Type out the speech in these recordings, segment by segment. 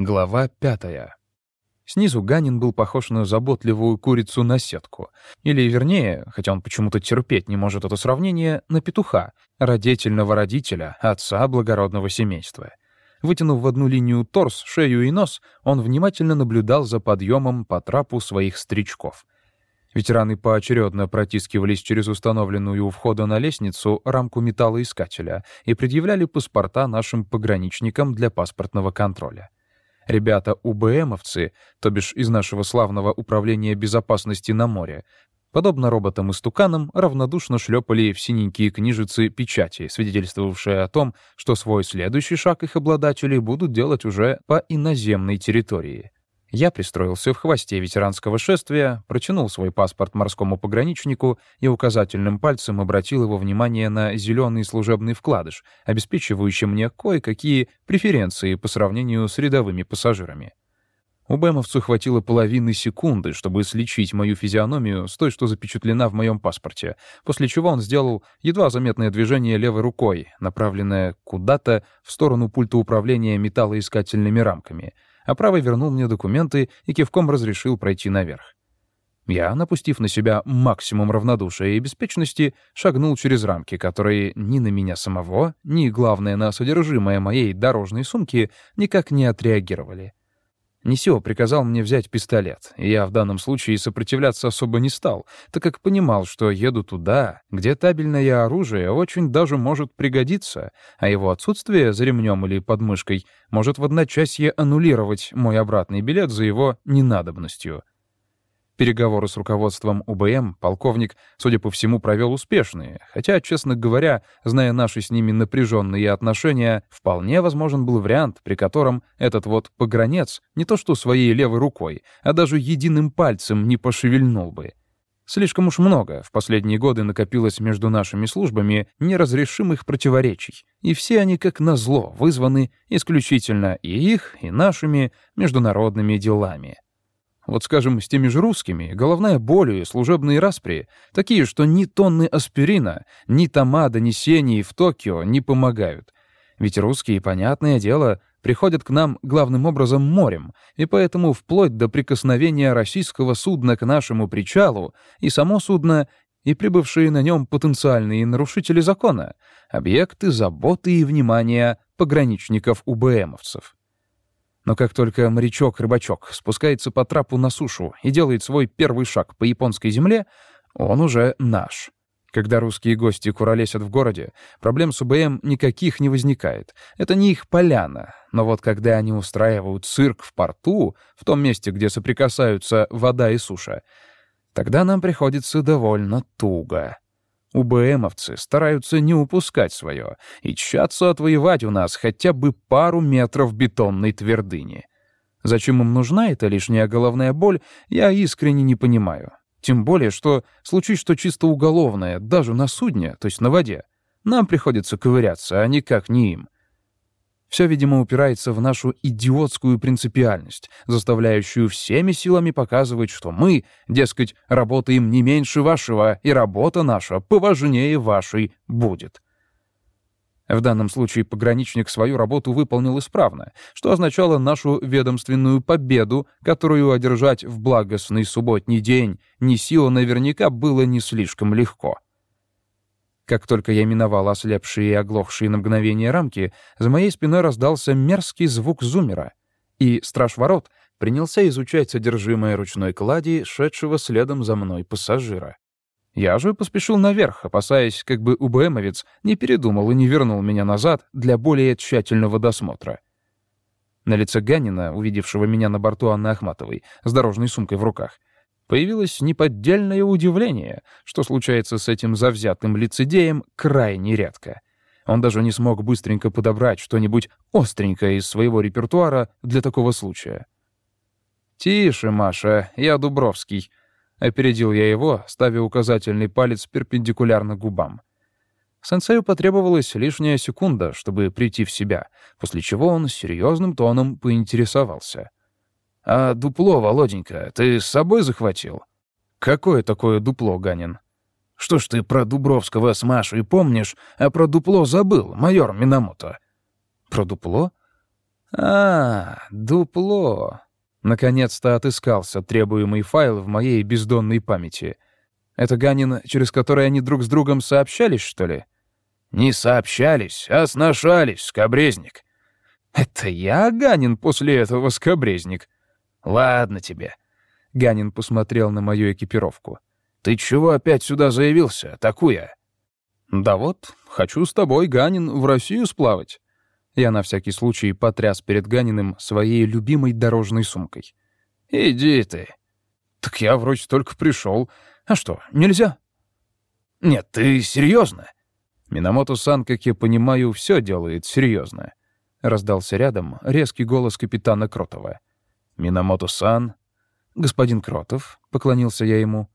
Глава пятая. Снизу Ганин был похож на заботливую курицу на сетку. Или, вернее, хотя он почему-то терпеть не может это сравнение, на петуха, родительного родителя, отца благородного семейства. Вытянув в одну линию торс, шею и нос, он внимательно наблюдал за подъемом по трапу своих стричков. Ветераны поочередно протискивались через установленную у входа на лестницу рамку металлоискателя и предъявляли паспорта нашим пограничникам для паспортного контроля. Ребята УБМовцы, то бишь из нашего славного управления безопасности на море, подобно роботам-истуканам, равнодушно шлепали в синенькие книжицы печати, свидетельствовавшие о том, что свой следующий шаг их обладатели будут делать уже по иноземной территории. Я пристроился в хвосте ветеранского шествия, протянул свой паспорт морскому пограничнику и указательным пальцем обратил его внимание на зеленый служебный вкладыш, обеспечивающий мне кое-какие преференции по сравнению с рядовыми пассажирами. У Бэмовцу хватило половины секунды, чтобы сличить мою физиономию с той, что запечатлена в моем паспорте, после чего он сделал едва заметное движение левой рукой, направленное куда-то в сторону пульта управления металлоискательными рамками — а правый вернул мне документы и кивком разрешил пройти наверх. Я, напустив на себя максимум равнодушия и беспечности, шагнул через рамки, которые ни на меня самого, ни, главное, на содержимое моей дорожной сумки никак не отреагировали. Нисио приказал мне взять пистолет, и я в данном случае сопротивляться особо не стал, так как понимал, что еду туда, где табельное оружие очень даже может пригодиться, а его отсутствие за ремнем или подмышкой может в одночасье аннулировать мой обратный билет за его ненадобностью. Переговоры с руководством УБМ полковник, судя по всему, провел успешные, хотя, честно говоря, зная наши с ними напряженные отношения, вполне возможен был вариант, при котором этот вот погранец не то что своей левой рукой, а даже единым пальцем не пошевельнул бы. Слишком уж много в последние годы накопилось между нашими службами неразрешимых противоречий, и все они, как назло, вызваны исключительно и их, и нашими международными делами. Вот, скажем, с теми же русскими, головная боль и служебные распри, такие, что ни тонны аспирина, ни Тамада, ни Сении в Токио не помогают. Ведь русские, понятное дело, приходят к нам главным образом морем, и поэтому вплоть до прикосновения российского судна к нашему причалу и само судно, и прибывшие на нем потенциальные нарушители закона — объекты заботы и внимания пограничников-УБМовцев. Но как только морячок-рыбачок спускается по трапу на сушу и делает свой первый шаг по японской земле, он уже наш. Когда русские гости куролесят в городе, проблем с УБМ никаких не возникает. Это не их поляна. Но вот когда они устраивают цирк в порту, в том месте, где соприкасаются вода и суша, тогда нам приходится довольно туго. УБМовцы стараются не упускать свое и тщатся отвоевать у нас хотя бы пару метров бетонной твердыни. Зачем им нужна эта лишняя головная боль, я искренне не понимаю. Тем более, что случись что чисто уголовное, даже на судне, то есть на воде, нам приходится ковыряться, а никак не им. Все, видимо, упирается в нашу идиотскую принципиальность, заставляющую всеми силами показывать, что мы, дескать, работаем не меньше вашего, и работа наша поважнее вашей будет. В данном случае пограничник свою работу выполнил исправно, что означало нашу ведомственную победу, которую одержать в благостный субботний день Нисио наверняка было не слишком легко. Как только я миновал ослепшие и оглохшие на мгновение рамки, за моей спиной раздался мерзкий звук зумера, и страж ворот принялся изучать содержимое ручной клади, шедшего следом за мной пассажира. Я же поспешил наверх, опасаясь, как бы УБМовец не передумал и не вернул меня назад для более тщательного досмотра. На лице Ганина, увидевшего меня на борту Анны Ахматовой, с дорожной сумкой в руках, Появилось неподдельное удивление, что случается с этим завзятым лицедеем крайне редко. Он даже не смог быстренько подобрать что-нибудь остренькое из своего репертуара для такого случая. «Тише, Маша, я Дубровский», — опередил я его, ставя указательный палец перпендикулярно губам. Сенсею потребовалась лишняя секунда, чтобы прийти в себя, после чего он серьезным тоном поинтересовался. «А дупло, Володенька, ты с собой захватил?» «Какое такое дупло, Ганин?» «Что ж ты про Дубровского с Машей помнишь, а про дупло забыл, майор Минамото?» «Про дупло? А, дупло. Наконец-то отыскался требуемый файл в моей бездонной памяти. Это Ганин, через который они друг с другом сообщались, что ли? Не сообщались, а сношались, скобрезник. Это я, Ганин, после этого скобрезник? Ладно тебе. Ганин посмотрел на мою экипировку. Ты чего опять сюда заявился, такуя? Да вот, хочу с тобой, Ганин, в Россию сплавать. Я на всякий случай потряс перед Ганиным своей любимой дорожной сумкой. «Иди ты». «Так я вроде только пришел. А что, нельзя?» «Нет, ты серьезно? Минамото-сан, как я понимаю, все делает серьезно. Раздался рядом резкий голос капитана Кротова. «Минамото-сан?» «Господин Кротов», — поклонился я ему.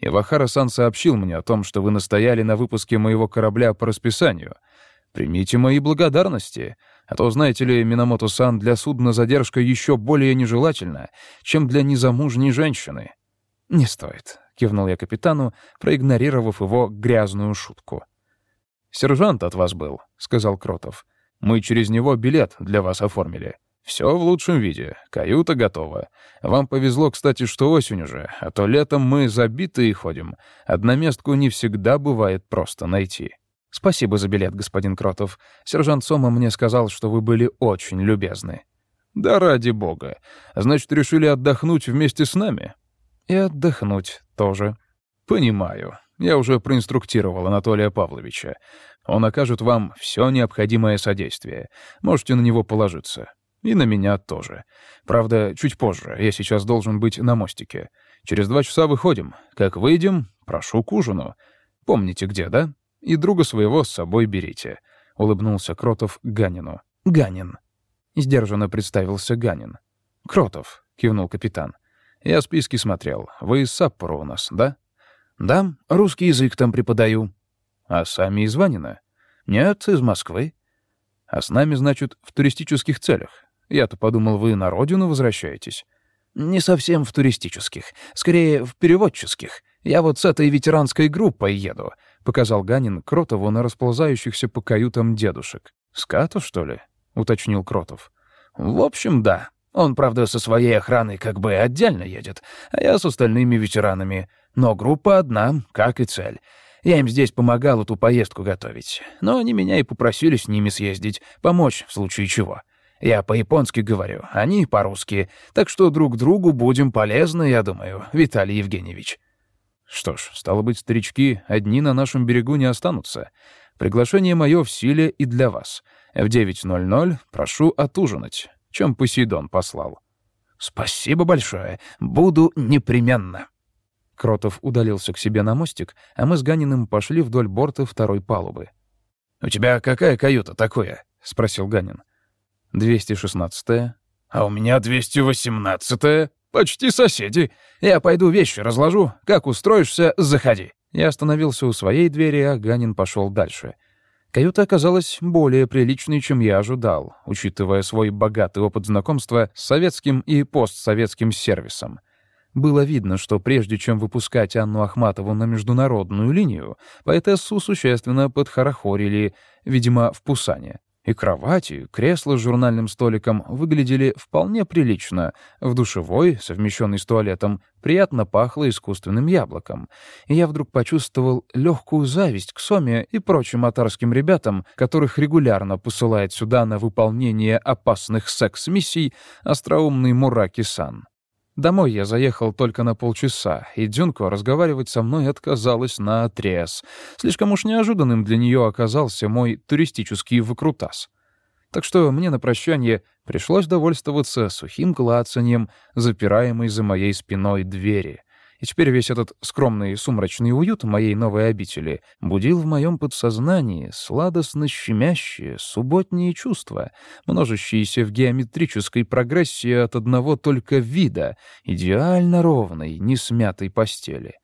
«Ивахара-сан сообщил мне о том, что вы настояли на выпуске моего корабля по расписанию — Примите мои благодарности, а то, знаете ли, Минамото-сан для судна задержка еще более нежелательна, чем для незамужней женщины». «Не стоит», — кивнул я капитану, проигнорировав его грязную шутку. «Сержант от вас был», — сказал Кротов. «Мы через него билет для вас оформили. Все в лучшем виде, каюта готова. Вам повезло, кстати, что осень уже, а то летом мы забитые ходим. Одноместку не всегда бывает просто найти». «Спасибо за билет, господин Кротов. Сержант Сома мне сказал, что вы были очень любезны». «Да ради бога. Значит, решили отдохнуть вместе с нами?» «И отдохнуть тоже». «Понимаю. Я уже проинструктировал Анатолия Павловича. Он окажет вам все необходимое содействие. Можете на него положиться. И на меня тоже. Правда, чуть позже. Я сейчас должен быть на мостике. Через два часа выходим. Как выйдем, прошу к ужину. Помните где, да?» И друга своего с собой берите», — улыбнулся Кротов Ганину. «Ганин». Сдержанно представился Ганин. «Кротов», — кивнул капитан. «Я списки смотрел. Вы из Саппора у нас, да?» «Да, русский язык там преподаю». «А сами из Ванина?» «Нет, из Москвы». «А с нами, значит, в туристических целях. Я-то подумал, вы на родину возвращаетесь». «Не совсем в туристических. Скорее, в переводческих. Я вот с этой ветеранской группой еду показал Ганин Кротову на расползающихся по каютам дедушек. «Скату, что ли?» — уточнил Кротов. «В общем, да. Он, правда, со своей охраной как бы отдельно едет, а я с остальными ветеранами. Но группа одна, как и цель. Я им здесь помогал эту поездку готовить. Но они меня и попросили с ними съездить, помочь в случае чего. Я по-японски говорю, они по-русски, так что друг другу будем полезны, я думаю, Виталий Евгеньевич». Что ж, стало быть, старички одни на нашем берегу не останутся. Приглашение мое в силе и для вас. В 9.00 прошу отужинать, чем Посейдон послал. Спасибо большое. Буду непременно. Кротов удалился к себе на мостик, а мы с Ганиным пошли вдоль борта второй палубы. «У тебя какая каюта такое?» — спросил Ганин. «216-я». «А у меня 218-я», «Почти соседи. Я пойду вещи разложу. Как устроишься, заходи». Я остановился у своей двери, а Ганин пошел дальше. Каюта оказалась более приличной, чем я ожидал, учитывая свой богатый опыт знакомства с советским и постсоветским сервисом. Было видно, что прежде чем выпускать Анну Ахматову на международную линию, поэтессу существенно подхорохорили, видимо, в Пусане. И кровати, и кресло с журнальным столиком выглядели вполне прилично. В душевой, совмещенной с туалетом, приятно пахло искусственным яблоком. И я вдруг почувствовал легкую зависть к Соме и прочим атарским ребятам, которых регулярно посылает сюда на выполнение опасных секс-миссий остроумный Мураки-сан. Домой я заехал только на полчаса, и Дзюнко разговаривать со мной отказалась на отрез. Слишком уж неожиданным для нее оказался мой туристический выкрутас. Так что мне на прощание пришлось довольствоваться сухим клацаньем, запираемой за моей спиной двери — и теперь весь этот скромный сумрачный уют моей новой обители будил в моем подсознании сладостно щемящие субботние чувства, множащиеся в геометрической прогрессии от одного только вида, идеально ровной, несмятой постели.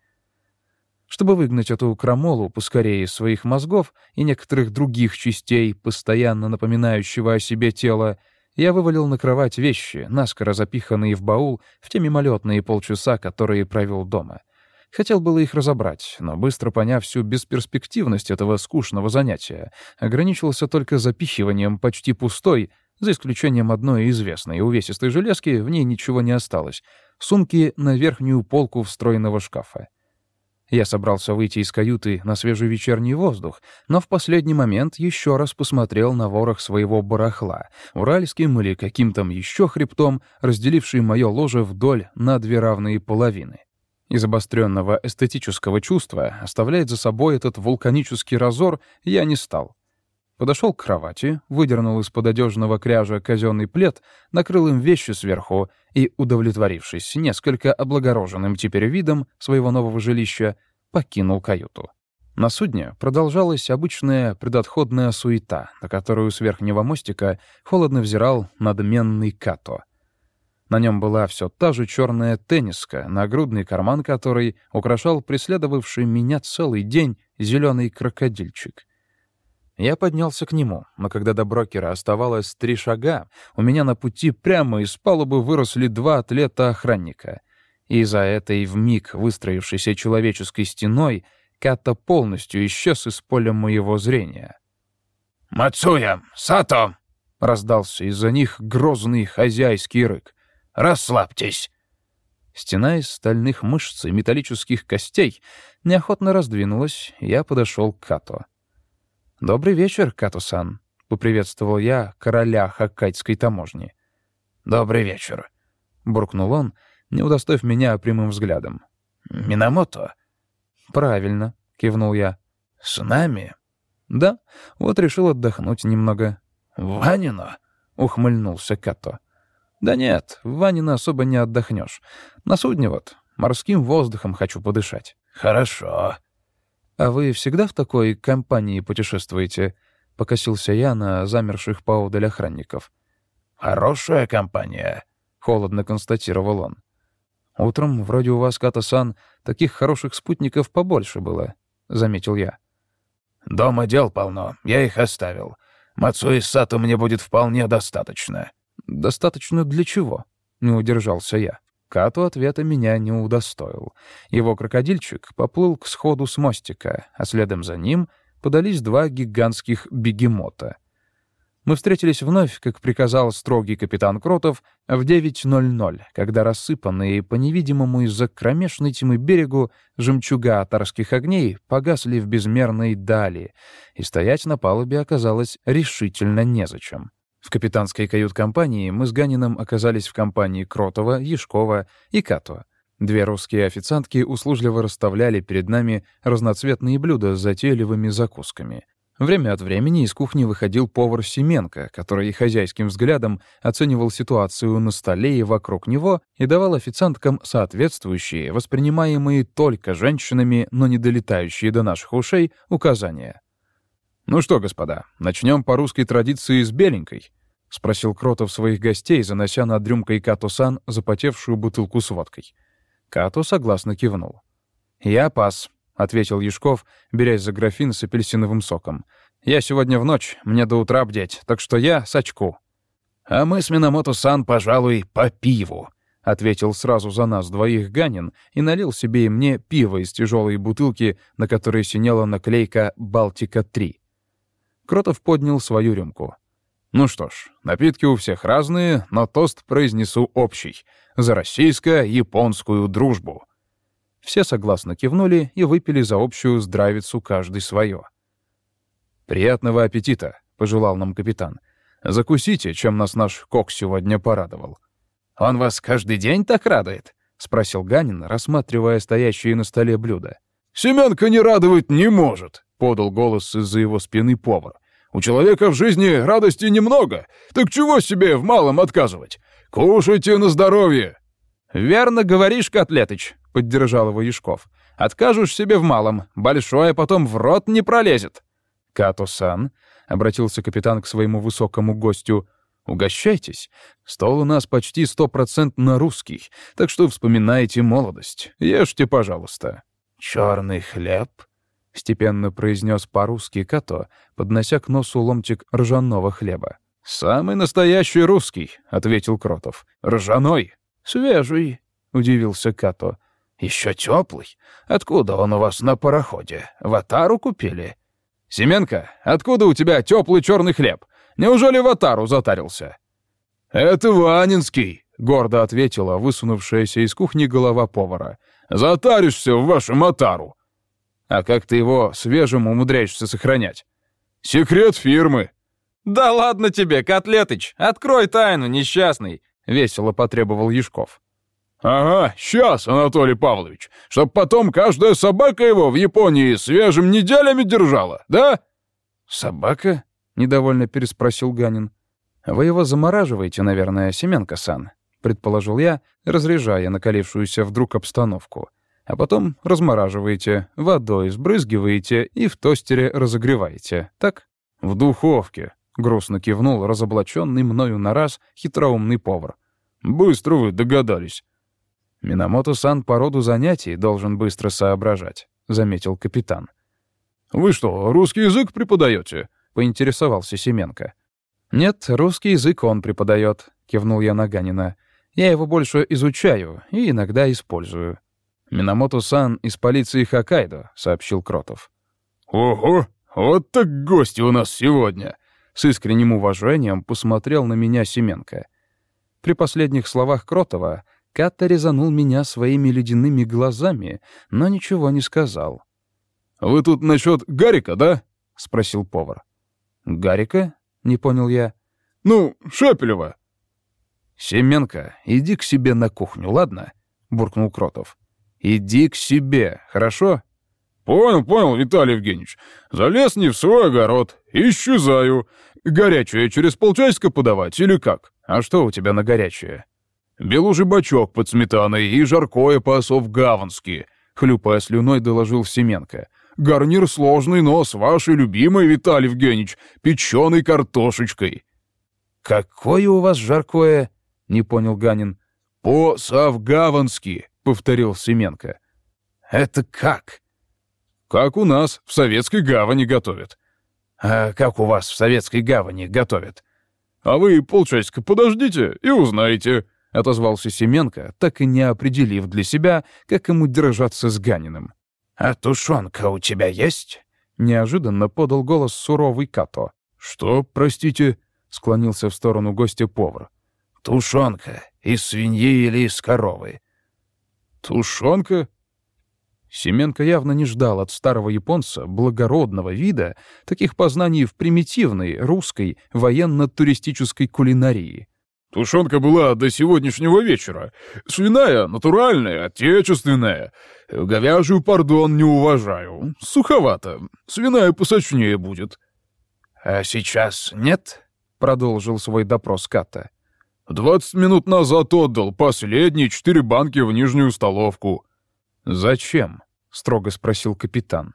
Чтобы выгнать эту крамолу поскорее своих мозгов и некоторых других частей, постоянно напоминающего о себе тела, я вывалил на кровать вещи, наскоро запиханные в баул в те мимолетные полчаса, которые провел дома. Хотел было их разобрать, но быстро поняв всю бесперспективность этого скучного занятия, ограничился только запихиванием почти пустой, За исключением одной известной увесистой железки, в ней ничего не осталось. Сумки на верхнюю полку встроенного шкафа. Я собрался выйти из каюты на свежий вечерний воздух, но в последний момент еще раз посмотрел на ворох своего барахла, уральским или каким то еще хребтом, разделивший мое ложе вдоль на две равные половины. Из обостренного эстетического чувства оставлять за собой этот вулканический разор я не стал. Подошел к кровати, выдернул из-под одежного кряжа казенный плед, накрыл им вещи сверху и, удовлетворившись несколько облагороженным теперь видом своего нового жилища, покинул каюту. На судне продолжалась обычная предотходная суета, на которую с верхнего мостика холодно взирал надменный Като. На нем была все та же черная тенниска, нагрудный карман которой украшал преследовавший меня целый день зеленый крокодильчик — я поднялся к нему, но когда до брокера оставалось три шага, у меня на пути прямо из палубы выросли два атлета-охранника. И за этой вмиг выстроившейся человеческой стеной Ката полностью исчез из поля моего зрения. «Мацуя! Сато!» — раздался из-за них грозный хозяйский рык. «Расслабьтесь!» Стена из стальных мышц и металлических костей неохотно раздвинулась, и я подошел к Като. «Добрый вечер, Катусан», — поприветствовал я короля хаккайдской таможни. «Добрый вечер», — буркнул он, не удостоив меня прямым взглядом. «Минамото?» «Правильно», — кивнул я. «С нами?» «Да, вот решил отдохнуть немного». «Ванино?» — ухмыльнулся Като. «Да нет, в Ванино особо не отдохнешь. На судне вот, морским воздухом хочу подышать». «Хорошо», «А вы всегда в такой компании путешествуете?» — покосился я на замерших поодаль охранников. «Хорошая компания», — холодно констатировал он. «Утром, вроде у вас, Ката-сан, таких хороших спутников побольше было», — заметил я. «Дома дел полно, я их оставил. Мацуи Сату мне будет вполне достаточно». «Достаточно для чего?» — не удержался я. Кату ответа меня не удостоил. Его крокодильчик поплыл к сходу с мостика, а следом за ним подались два гигантских бегемота. Мы встретились вновь, как приказал строгий капитан Кротов, в 9.00, когда рассыпанные по невидимому из-за кромешной тьмы берегу жемчуга атарских огней погасли в безмерной дали, и стоять на палубе оказалось решительно незачем. В капитанской кают-компании мы с Ганином оказались в компании Кротова, Яшкова и Като. Две русские официантки услужливо расставляли перед нами разноцветные блюда с затейливыми закусками. Время от времени из кухни выходил повар Семенко, который хозяйским взглядом оценивал ситуацию на столе и вокруг него и давал официанткам соответствующие, воспринимаемые только женщинами, но не долетающие до наших ушей, указания. «Ну что, господа, начнем по русской традиции с беленькой», — спросил Кротов своих гостей, занося над рюмкой Като-сан запотевшую бутылку с водкой. Като согласно кивнул. «Я пас», — ответил Яшков, берясь за графин с апельсиновым соком. «Я сегодня в ночь, мне до утра бдеть, так что я сочку». «А мы с Минамото-сан, пожалуй, по пиву», — ответил сразу за нас двоих Ганин и налил себе и мне пиво из тяжелой бутылки, на которой синела наклейка «Балтика-3». Кротов поднял свою рюмку. «Ну что ж, напитки у всех разные, но тост произнесу общий. За российско-японскую дружбу». Все согласно кивнули и выпили за общую здравицу каждый свое. «Приятного аппетита», — пожелал нам капитан. «Закусите, чем нас наш кок сегодня порадовал». «Он вас каждый день так радует?» — спросил Ганин, рассматривая стоящие на столе блюда. «Семенка не радовать не может», — подал голос из-за его спины повар. «У человека в жизни радости немного. Так чего себе в малом отказывать? Кушайте на здоровье!» «Верно говоришь, Котлетыч», — поддержал его Яшков. «Откажешь себе в малом, большое потом в рот не пролезет». «Като-сан», — обратился капитан к своему высокому гостю, — «угощайтесь. Стол у нас почти стопроцентно русский, так что вспоминайте молодость. Ешьте, пожалуйста». «Черный хлеб?» — степенно произнес по-русски Като, поднося к носу ломтик ржаного хлеба. «Самый настоящий русский», — ответил Кротов. «Ржаной». «Свежий», — удивился Като. «Еще теплый? Откуда он у вас на пароходе? В Атару купили?» «Семенка, откуда у тебя теплый черный хлеб? Неужели в Атару затарился?» «Это Ванинский», — гордо ответила высунувшаяся из кухни голова повара. «Затаришься в вашем Атару». «А как ты его свежим умудряешься сохранять?» «Секрет фирмы». «Да ладно тебе, Котлетыч, открой тайну, несчастный», — весело потребовал Яшков. «Ага, сейчас, Анатолий Павлович, чтоб потом каждая собака его в Японии свежим неделями держала, да?» «Собака?» — недовольно переспросил Ганин. «Вы его замораживаете, наверное, Семенко-сан», — предположил я, разряжая накалившуюся вдруг обстановку. «А потом размораживаете, водой сбрызгиваете и в тостере разогреваете, так?» «В духовке», — грустно кивнул разоблаченный мною на раз хитроумный повар. «Быстро вы догадались». «Минамото-сан по роду занятий должен быстро соображать», — заметил капитан. «Вы что, русский язык преподаете?» — поинтересовался Семенко. «Нет, русский язык он преподает», — кивнул я на Ганина. «Я его больше изучаю и иногда использую». «Минамото-сан из полиции Хоккайдо», — сообщил Кротов. «Ого, вот так гости у нас сегодня!» С искренним уважением посмотрел на меня Семенко. При последних словах Кротова Катта резанул меня своими ледяными глазами, но ничего не сказал. «Вы тут насчет Гарика, да?» — спросил повар. «Гарика?» — не понял я. «Ну, Шепелева». «Семенко, иди к себе на кухню, ладно?» — буркнул Кротов. «Иди к себе, хорошо?» «Понял, понял, Виталий Евгеньевич. Залез не в свой огород. Исчезаю. Горячее через полчасика подавать или как?» «А что у тебя на горячее?» «Белужий бачок под сметаной и жаркое по-осов-гавански», — хлюпая слюной доложил Семенко. «Гарнир сложный, но с вашей любимой, Виталий Евгеньевич, печеной картошечкой». «Какое у вас жаркое?» — не понял Ганин. «По-савгавански», — повторил Семенко. «Это как?» «Как у нас в Советской Гавани готовят». «А как у вас в Советской Гавани готовят?» «А вы полчасика подождите и узнаете», — отозвался Семенко, так и не определив для себя, как ему держаться с Ганиным. «А тушенка у тебя есть?» — неожиданно подал голос суровый Като. «Что, простите?» — склонился в сторону гостя повар. «Тушенка. Из свиньи или из коровы?» «Тушенка?» Семенко явно не ждал от старого японца благородного вида таких познаний в примитивной русской военно-туристической кулинарии. Тушенка была до сегодняшнего вечера. Свиная, натуральная, отечественная. Говяжью, пардон, не уважаю. Суховато. Свиная посочнее будет. — А сейчас нет? — продолжил свой допрос Ката. — Двадцать минут назад отдал последние четыре банки в нижнюю столовку. «Зачем?» — строго спросил капитан.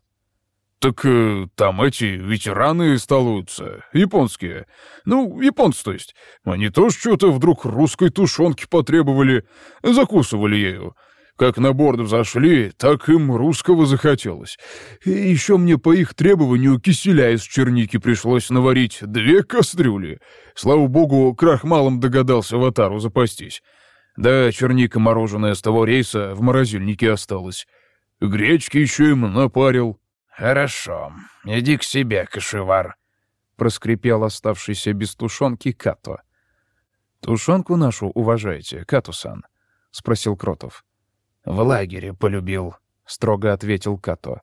«Так э, там эти ветераны столуются, японские. Ну, японцы, то есть. Они тоже что-то вдруг русской тушенки потребовали, закусывали ею. Как на борт взошли, так им русского захотелось. И еще мне по их требованию киселя из черники пришлось наварить две кастрюли. Слава богу, крахмалом догадался в атару запастись. Да, черника мороженое с того рейса в морозильнике осталось. Гречки еще им напарил. «Хорошо. Иди к себе, кошевар», — проскрипел оставшийся без тушенки Като. «Тушенку нашу уважаете, Катусан?» — спросил Кротов. «В лагере полюбил», — строго ответил Като.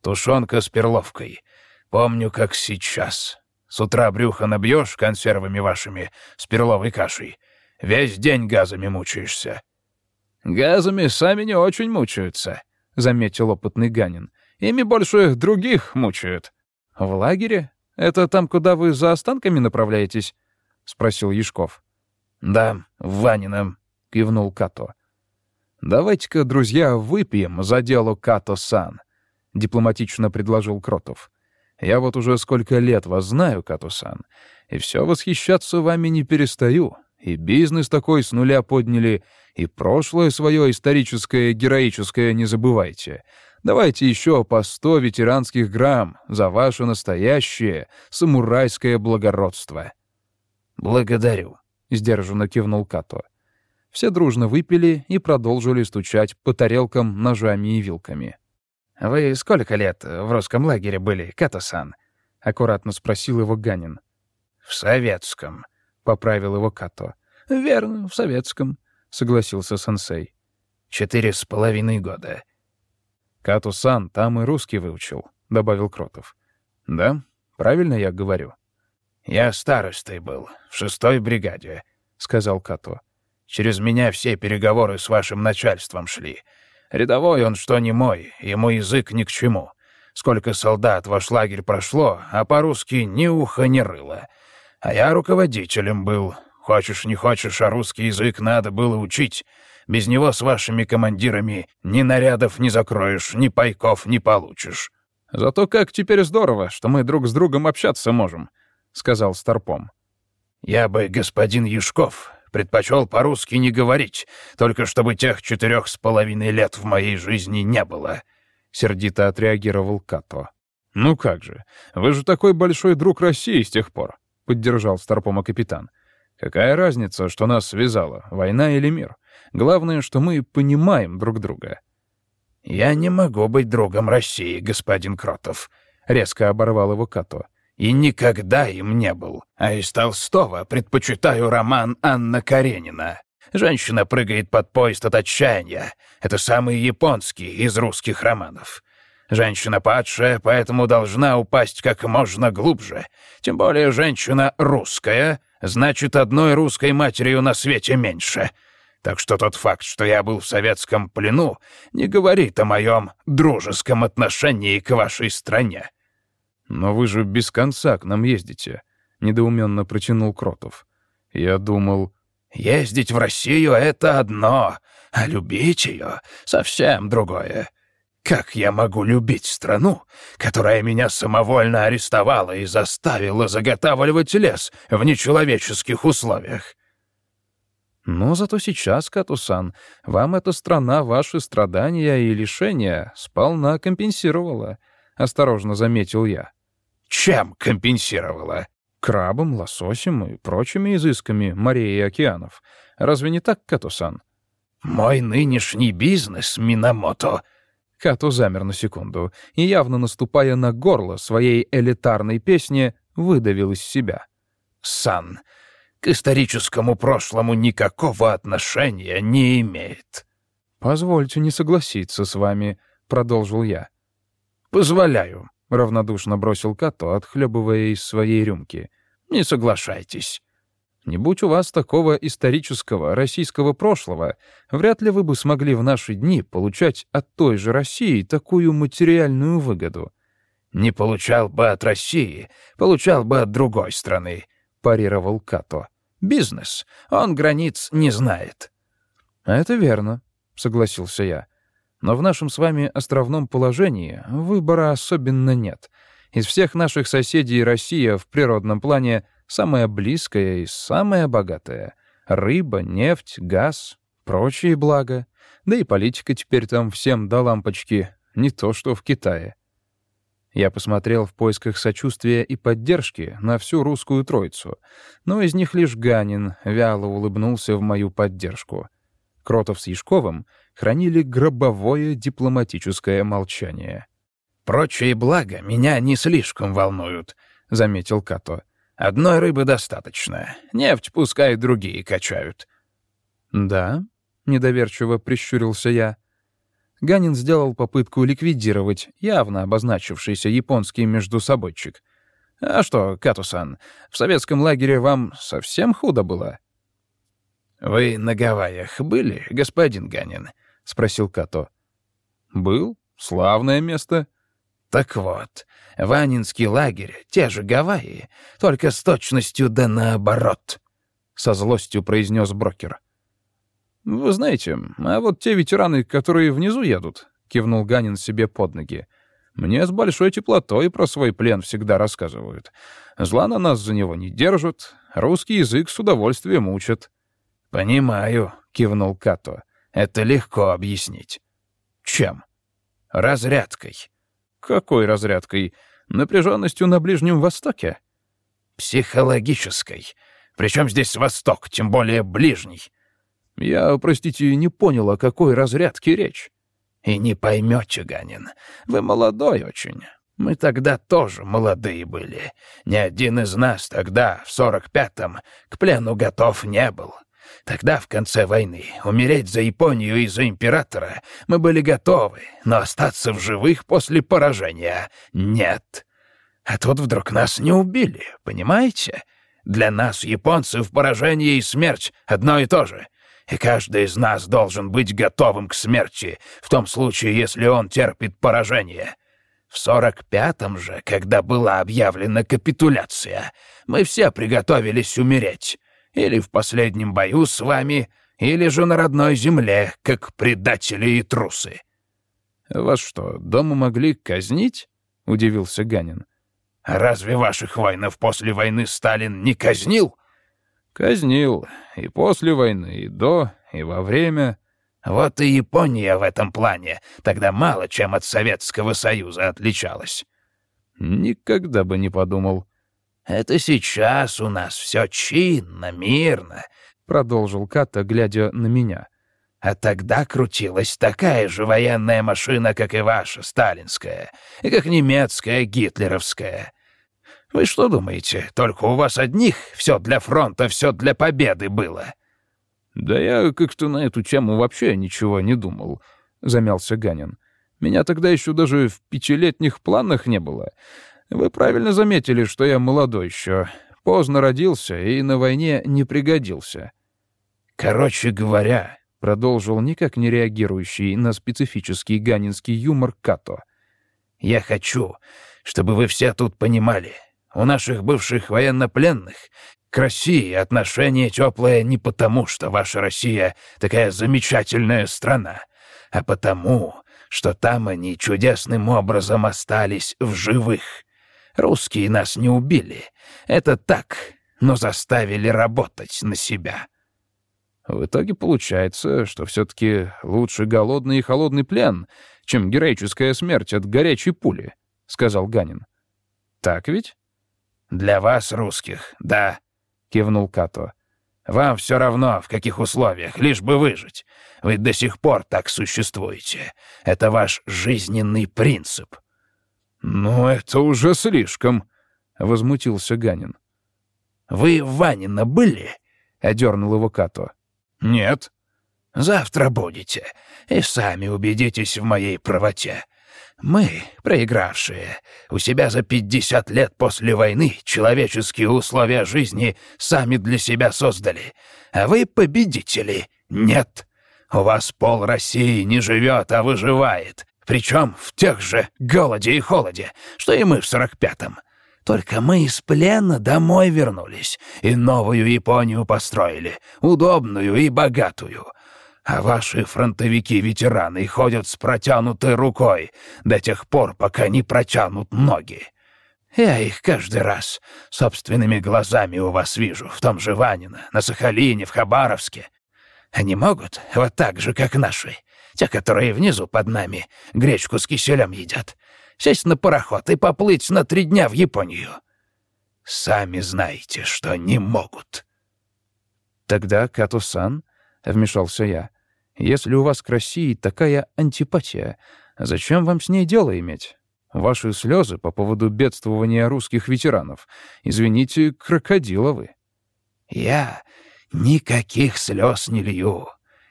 «Тушенка с перловкой. Помню, как сейчас. С утра брюхо набьешь консервами вашими с перловой кашей. Весь день газами мучаешься». «Газами сами не очень мучаются», — заметил опытный Ганин. «Ими больше других мучают». «В лагере? Это там, куда вы за останками направляетесь?» — спросил Яшков. «Да, в Ванином», — кивнул Като. «Давайте-ка, друзья, выпьем за дело Като-сан», — дипломатично предложил Кротов. «Я вот уже сколько лет вас знаю, Като-сан, и все восхищаться вами не перестаю. И бизнес такой с нуля подняли, и прошлое свое историческое, героическое не забывайте. Давайте еще по сто ветеранских грамм за ваше настоящее самурайское благородство». «Благодарю», — сдержанно кивнул Като. Все дружно выпили и продолжили стучать по тарелкам ножами и вилками. «Вы сколько лет в русском лагере были, Като-сан?» — аккуратно спросил его Ганин. «В советском», — поправил его Като. «Верно, в советском», — согласился сенсей. «Четыре с половиной года». «Като-сан там и русский выучил», — добавил Кротов. «Да, правильно я говорю?» «Я старостой был, в шестой бригаде», — сказал Като. «Через меня все переговоры с вашим начальством шли. Рядовой он что не мой, ему язык ни к чему. Сколько солдат ваш лагерь прошло, а по-русски ни уха, ни рыла. А я руководителем был. Хочешь, не хочешь, а русский язык надо было учить. Без него с вашими командирами ни нарядов не закроешь, ни пайков не получишь». «Зато как теперь здорово, что мы друг с другом общаться можем», — сказал Старпом. «Я бы, господин Юшков, предпочел по-русски не говорить, только чтобы тех четырех с половиной лет в моей жизни не было», — сердито отреагировал Като. «Ну как же, вы же такой большой друг России с тех пор», — поддержал Старпома капитан. «Какая разница, что нас связало, война или мир? Главное, что мы понимаем друг друга». «Я не могу быть другом России, господин Кротов», — резко оборвал его Като и никогда им не был. А из Толстого предпочитаю роман Анна Каренина. Женщина прыгает под поезд от отчаяния. Это самый японский из русских романов. Женщина падшая, поэтому должна упасть как можно глубже. Тем более женщина русская, значит, одной русской матерью на свете меньше. Так что тот факт, что я был в советском плену, не говорит о моем дружеском отношении к вашей стране. «Но вы же без конца к нам ездите», — недоуменно протянул Кротов. «Я думал...» «Ездить в Россию — это одно, а любить ее — совсем другое. Как я могу любить страну, которая меня самовольно арестовала и заставила заготавливать лес в нечеловеческих условиях?» «Но зато сейчас, Катусан, вам эта страна ваши страдания и лишения сполна компенсировала», — осторожно заметил я. Чем компенсировала? Крабом, лососем и прочими изысками морей и океанов. Разве не так, Като-сан? Мой нынешний бизнес, Минамото. Като замер на секунду и, явно наступая на горло своей элитарной песни, выдавил из себя. «Сан, к историческому прошлому никакого отношения не имеет». «Позвольте не согласиться с вами», — продолжил я. «Позволяю», — равнодушно бросил Като, отхлебывая из своей рюмки. «Не соглашайтесь». «Не будь у вас такого исторического российского прошлого, вряд ли вы бы смогли в наши дни получать от той же России такую материальную выгоду». «Не получал бы от России, получал бы от другой страны», — парировал Като. «Бизнес. Он границ не знает». «Это верно», — согласился я. Но в нашем с вами островном положении выбора особенно нет. Из всех наших соседей Россия в природном плане самая близкая и самая богатая. Рыба, нефть, газ, прочие блага. Да и политика теперь там всем до лампочки, не то что в Китае. Я посмотрел в поисках сочувствия и поддержки на всю русскую троицу, но из них лишь Ганин вяло улыбнулся в мою поддержку. Кротов с Яшковым хранили гробовое дипломатическое молчание. «Прочие блага меня не слишком волнуют», — заметил Като. «Одной рыбы достаточно. Нефть пускай другие качают». «Да?» — недоверчиво прищурился я. Ганин сделал попытку ликвидировать явно обозначившийся японский междусобойчик. «А что, Катусан, в советском лагере вам совсем худо было?» «Вы на Гавайях были, господин Ганин?» — спросил Като. «Был. Славное место». «Так вот, Ванинский лагерь — те же Гавайи, только с точностью да наоборот», — со злостью произнес брокер. «Вы знаете, а вот те ветераны, которые внизу едут», — кивнул Ганин себе под ноги, «мне с большой теплотой про свой плен всегда рассказывают. Зла на нас за него не держат, русский язык с удовольствием учат». «Понимаю», — кивнул Като. Это легко объяснить. Чем? Разрядкой. Какой разрядкой? Напряженностью на Ближнем Востоке? Психологической. Причем здесь Восток, тем более Ближний. Я, простите, не понял, о какой разрядке речь. И не поймете, Ганин. Вы молодой очень. Мы тогда тоже молодые были. Ни один из нас тогда, в сорок пятом, к плену готов не был. Тогда, в конце войны, умереть за Японию и за императора мы были готовы, но остаться в живых после поражения — нет. А тут вдруг нас не убили, понимаете? Для нас, японцев, поражение и смерть — одно и то же. И каждый из нас должен быть готовым к смерти, в том случае, если он терпит поражение. В сорок пятом же, когда была объявлена капитуляция, мы все приготовились умереть. Или в последнем бою с вами, или же на родной земле, как предатели и трусы». «Вас что, дома могли казнить?» — удивился Ганин. «А разве ваших воинов после войны Сталин не казнил?» «Казнил. И после войны, и до, и во время...» Вот и Япония в этом плане тогда мало чем от Советского Союза отличалась. Никогда бы не подумал. Это сейчас у нас все чинно, мирно, продолжил Ката, глядя на меня. А тогда крутилась такая же военная машина, как и ваша, сталинская, и как немецкая, гитлеровская. Вы что думаете, только у вас одних все для фронта, все для победы было? — «Да я как-то на эту тему вообще ничего не думал», — замялся Ганин. «Меня тогда еще даже в пятилетних планах не было. Вы правильно заметили, что я молодой еще. Поздно родился и на войне не пригодился». «Короче говоря», — продолжил никак не реагирующий на специфический ганинский юмор Като. «Я хочу, чтобы вы все тут понимали. У наших бывших военнопленных к России отношение теплое не потому, что ваша Россия такая замечательная страна, а потому, что там они чудесным образом остались в живых. Русские нас не убили. Это так, но заставили работать на себя. В итоге получается, что все-таки лучше голодный и холодный плен, чем героическая смерть от горячей пули, — сказал Ганин. Так ведь? Для вас, русских, да. — кивнул Като. «Вам все равно, в каких условиях, лишь бы выжить. Вы до сих пор так существуете. Это ваш жизненный принцип». «Ну, это уже слишком», — возмутился Ганин. «Вы в Ванина были?» — одернул его Като. «Нет». «Завтра будете, и сами убедитесь в моей правоте. Мы, проигравшие, у себя за пятьдесят лет после войны человеческие условия жизни сами для себя создали. А вы победители. Нет. У вас пол России не живет, а выживает. Причем в тех же голоде и холоде, что и мы в сорок пятом. Только мы из плена домой вернулись и новую Японию построили, удобную и богатую. А ваши фронтовики-ветераны ходят с протянутой рукой до тех пор, пока не протянут ноги. Я их каждый раз собственными глазами у вас вижу, в том же Ванино, на Сахалине, в Хабаровске. Они могут вот так же, как наши, те, которые внизу под нами гречку с киселем едят, сесть на пароход и поплыть на три дня в Японию. Сами знаете, что не могут. Тогда, Катусан, — вмешался я, если у вас к России такая антипатия, зачем вам с ней дело иметь? Ваши слезы по поводу бедствования русских ветеранов, извините, крокодиловы. Я никаких слез не лью.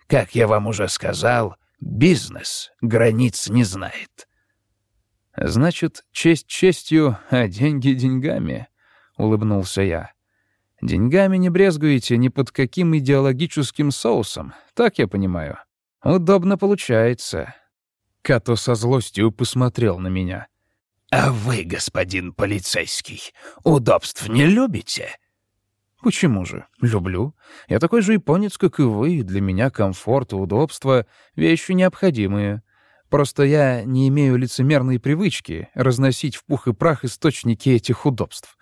Как я вам уже сказал, бизнес границ не знает. Значит, честь честью, а деньги деньгами, — улыбнулся я. Деньгами не брезгуете ни под каким идеологическим соусом, так я понимаю. Удобно получается. Като со злостью посмотрел на меня. «А вы, господин полицейский, удобств не любите?» «Почему же? Люблю. Я такой же японец, как и вы, и для меня комфорт и удобство — вещи необходимые. Просто я не имею лицемерной привычки разносить в пух и прах источники этих удобств.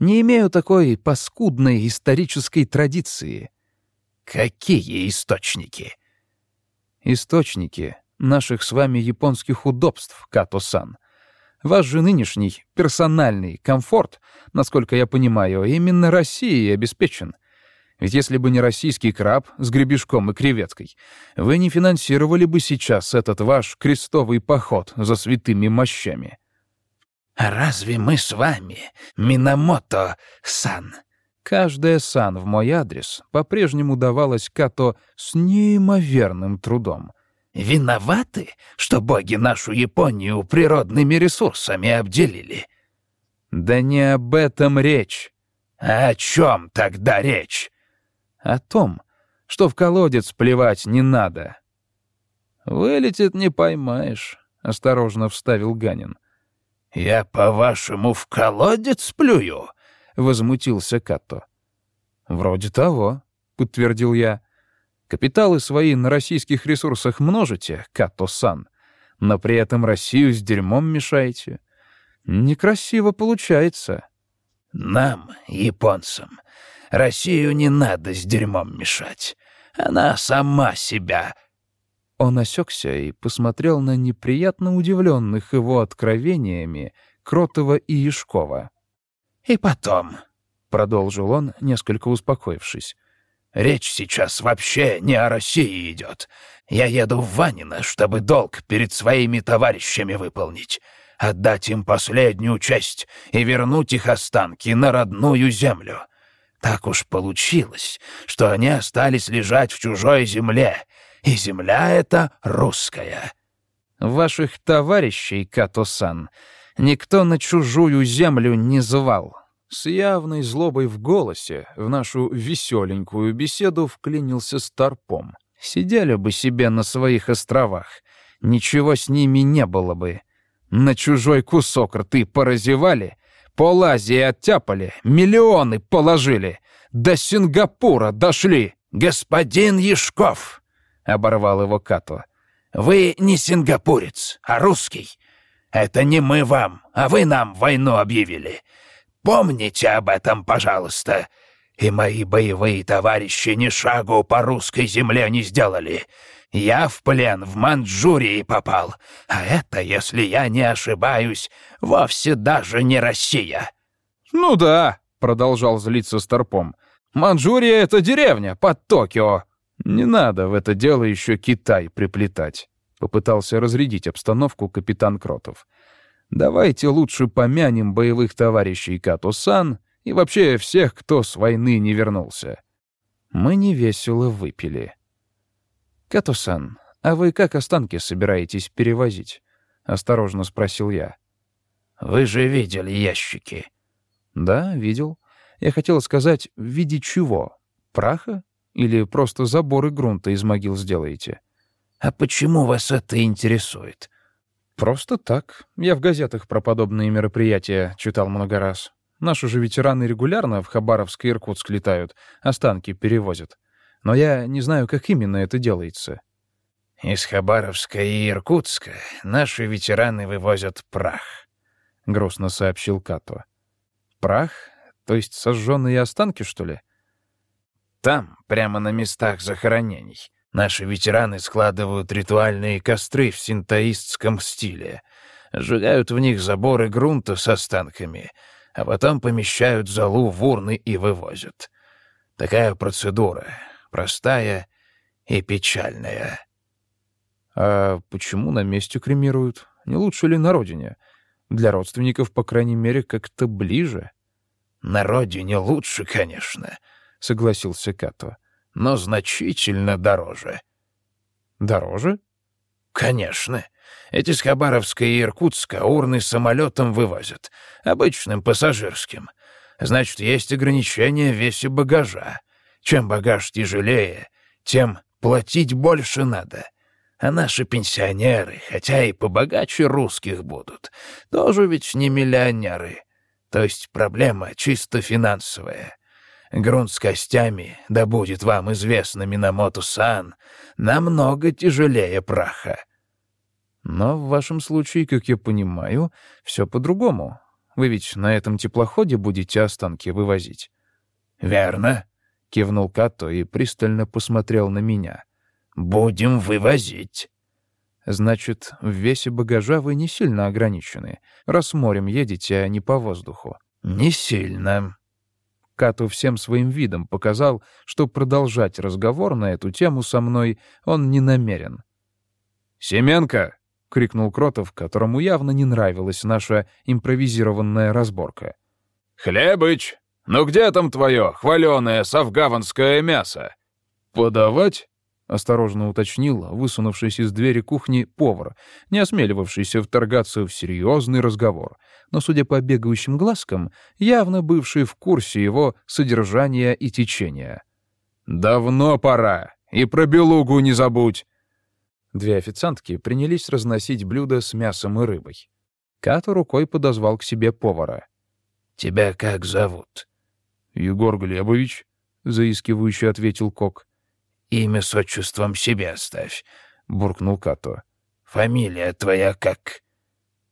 Не имею такой паскудной исторической традиции. Какие источники? Источники наших с вами японских удобств, Като-сан. Ваш же нынешний персональный комфорт, насколько я понимаю, именно Россией обеспечен. Ведь если бы не российский краб с гребешком и креветкой, вы не финансировали бы сейчас этот ваш крестовый поход за святыми мощами. «А разве мы с вами, Минамото-сан?» Каждая сан в мой адрес по-прежнему давалась Като с неимоверным трудом. «Виноваты, что боги нашу Японию природными ресурсами обделили?» «Да не об этом речь». «А о чем тогда речь?» «О том, что в колодец плевать не надо». «Вылетит не поймаешь», — осторожно вставил Ганин. «Я, по-вашему, в колодец плюю?» — возмутился Като. «Вроде того», — подтвердил я. «Капиталы свои на российских ресурсах множите, Като-сан, но при этом Россию с дерьмом мешаете. Некрасиво получается». «Нам, японцам, Россию не надо с дерьмом мешать. Она сама себя он осекся и посмотрел на неприятно удивленных его откровениями Кротова и Яшкова. «И потом», — продолжил он, несколько успокоившись, «речь сейчас вообще не о России идет. Я еду в Ванино, чтобы долг перед своими товарищами выполнить, отдать им последнюю честь и вернуть их останки на родную землю». Так уж получилось, что они остались лежать в чужой земле, и земля эта русская. Ваших товарищей, Като-сан, никто на чужую землю не звал. С явной злобой в голосе в нашу веселенькую беседу вклинился Старпом. Сидели бы себе на своих островах, ничего с ними не было бы. На чужой кусок рты поразевали, пол Азии оттяпали, миллионы положили, до Сингапура дошли. «Господин Яшков!» оборвал его Като. «Вы не сингапурец, а русский. Это не мы вам, а вы нам войну объявили. Помните об этом, пожалуйста. И мои боевые товарищи ни шагу по русской земле не сделали. Я в плен в Манчжурии попал, а это, если я не ошибаюсь, вовсе даже не Россия». «Ну да», — продолжал злиться Старпом. «Манчжурия — это деревня под Токио. «Не надо в это дело еще Китай приплетать», — попытался разрядить обстановку капитан Кротов. «Давайте лучше помянем боевых товарищей Като-сан и вообще всех, кто с войны не вернулся». Мы невесело выпили. «Като-сан, а вы как останки собираетесь перевозить?» — осторожно спросил я. «Вы же видели ящики?» «Да, видел. Я хотел сказать, в виде чего? Праха или просто заборы грунта из могил сделаете?» «А почему вас это интересует?» «Просто так. Я в газетах про подобные мероприятия читал много раз. Наши же ветераны регулярно в Хабаровск и Иркутск летают, останки перевозят. Но я не знаю, как именно это делается». «Из Хабаровска и Иркутска наши ветераны вывозят прах», — грустно сообщил Като. «Прах? То есть сожженные останки, что ли?» Там, прямо на местах захоронений, наши ветераны складывают ритуальные костры в синтоистском стиле, сжигают в них заборы грунта с останками, а потом помещают золу в урны и вывозят. Такая процедура, простая и печальная. А почему на месте кремируют? Не лучше ли на родине? Для родственников, по крайней мере, как-то ближе. На родине лучше, конечно, —— согласился Като. «Но значительно дороже». «Дороже?» «Конечно. Эти с Хабаровска и Иркутска урны самолетом вывозят, обычным пассажирским. Значит, есть ограничения в весе багажа. Чем багаж тяжелее, тем платить больше надо. А наши пенсионеры, хотя и побогаче русских будут, тоже ведь не миллионеры. То есть проблема чисто финансовая. Грунт с костями, да будет вам известно, Минамото-сан, намного тяжелее праха. Но в вашем случае, как я понимаю, все по-другому. Вы ведь на этом теплоходе будете останки вывозить. «Верно», — кивнул Като и пристально посмотрел на меня. «Будем вывозить». «Значит, в весе багажа вы не сильно ограничены, раз морем едете, а не по воздуху». «Не сильно», Кату всем своим видом показал, что продолжать разговор на эту тему со мной он не намерен. «Семенко!» — крикнул Кротов, которому явно не нравилась наша импровизированная разборка. «Хлебыч, ну где там твое хваленое совгаванское мясо?» «Подавать?» — осторожно уточнил, высунувшись из двери кухни, повар, не осмеливавшийся вторгаться в серьезный разговор, но, судя по бегающим глазкам, явно бывший в курсе его содержания и течения. «Давно пора, и про белугу не забудь!» Две официантки принялись разносить блюда с мясом и рыбой. Като рукой подозвал к себе повара. «Тебя как зовут?» «Егор Глебович», — заискивающе ответил Кок. «Имя с отчеством себе оставь», — буркнул Като. «Фамилия твоя как?»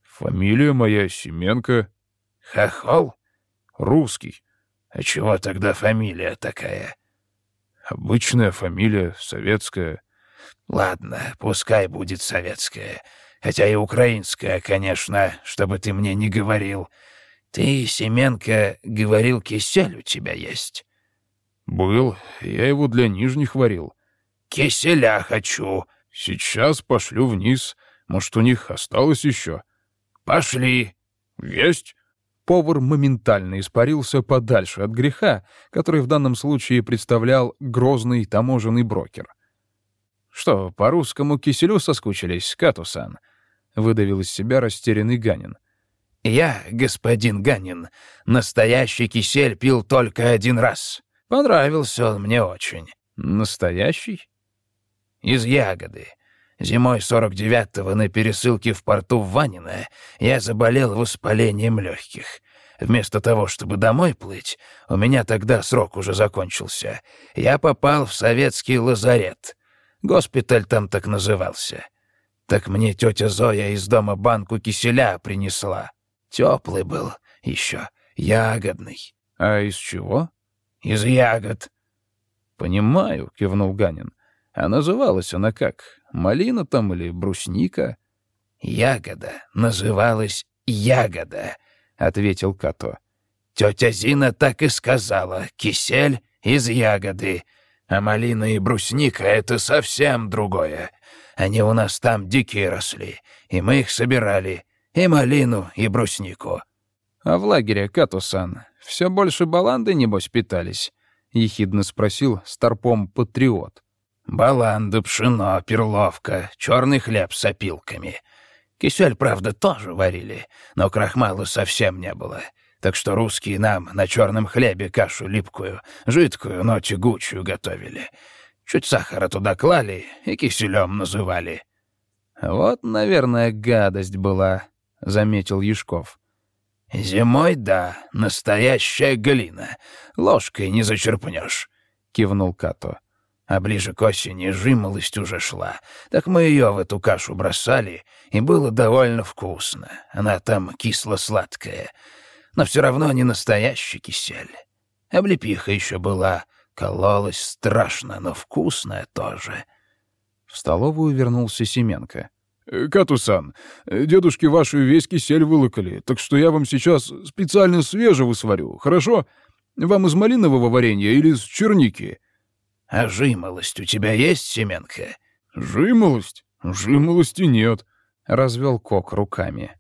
«Фамилия моя Семенко». «Хохол?» «Русский». «А чего тогда фамилия такая?» «Обычная фамилия, советская». Ладно, пускай будет советская. Хотя и украинская, конечно, чтобы ты мне не говорил. Ты, Семенко, говорил, кисель у тебя есть? Был. Я его для нижних варил. Киселя хочу. Сейчас пошлю вниз. Может, у них осталось еще? Пошли. Есть. Повар моментально испарился подальше от греха, который в данном случае представлял грозный таможенный брокер. «Что, по русскому киселю соскучились, Катусан?» — выдавил из себя растерянный Ганин. «Я, господин Ганин, настоящий кисель пил только один раз. Понравился он мне очень». «Настоящий?» «Из ягоды. Зимой 49-го на пересылке в порту в Ванино я заболел воспалением легких. Вместо того, чтобы домой плыть, у меня тогда срок уже закончился. Я попал в советский лазарет. Госпиталь там так назывался. Так мне тетя Зоя из дома банку киселя принесла. Теплый был еще, ягодный. А из чего? Из ягод. Понимаю, кивнул Ганин. А называлась она как? Малина там или брусника? Ягода называлась ягода, ответил Като. Тетя Зина так и сказала: кисель из ягоды. А малина и брусника — это совсем другое. Они у нас там дикие росли, и мы их собирали, и малину, и бруснику». «А в лагере, Катусан, все больше баланды, небось, питались?» — ехидно спросил старпом патриот. «Баланда, пшено, перловка, черный хлеб с опилками. Кисель, правда, тоже варили, но крахмала совсем не было. Так что русские нам на черном хлебе кашу липкую, жидкую, но тягучую готовили. Чуть сахара туда клали и киселем называли. «Вот, наверное, гадость была», — заметил Юшков. «Зимой, да, настоящая глина. Ложкой не зачерпнешь», — кивнул Като. А ближе к осени жимолость уже шла. Так мы ее в эту кашу бросали, и было довольно вкусно. Она там кисло-сладкая но все равно не настоящий кисель. Облепиха еще была, кололась страшно, но вкусная тоже. В столовую вернулся Семенко. «Э, «Катусан, э, дедушки ваши весь кисель вылокали, так что я вам сейчас специально свежего сварю, хорошо? Вам из малинового варенья или из черники?» «А жимолость у тебя есть, Семенко?» «Жимолость? Жимолости нет», — развел Кок руками.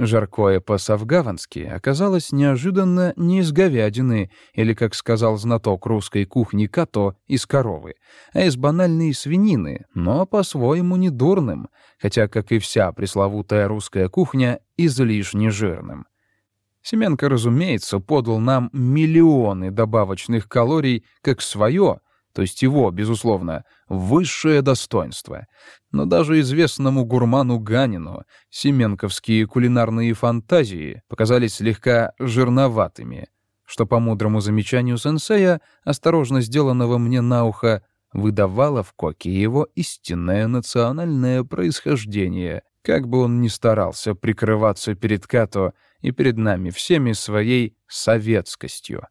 Жаркое по-савгавански оказалось неожиданно не из говядины, или, как сказал знаток русской кухни Като, из коровы, а из банальной свинины, но по-своему недурным, хотя, как и вся пресловутая русская кухня, излишне жирным. Семенко, разумеется, подал нам миллионы добавочных калорий как свое, то есть его, безусловно, высшее достоинство. Но даже известному гурману Ганину семенковские кулинарные фантазии показались слегка жирноватыми, что по мудрому замечанию сенсея, осторожно сделанного мне на ухо, выдавало в Коке его истинное национальное происхождение, как бы он ни старался прикрываться перед Като и перед нами всеми своей советскостью.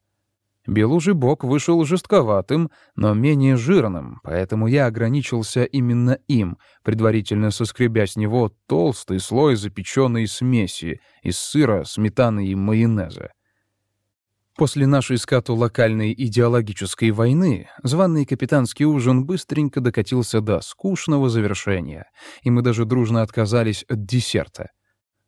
Белужий бок вышел жестковатым, но менее жирным, поэтому я ограничился именно им, предварительно соскребя с него толстый слой запеченной смеси из сыра, сметаны и майонеза. После нашей скату локальной идеологической войны званый капитанский ужин быстренько докатился до скучного завершения, и мы даже дружно отказались от десерта.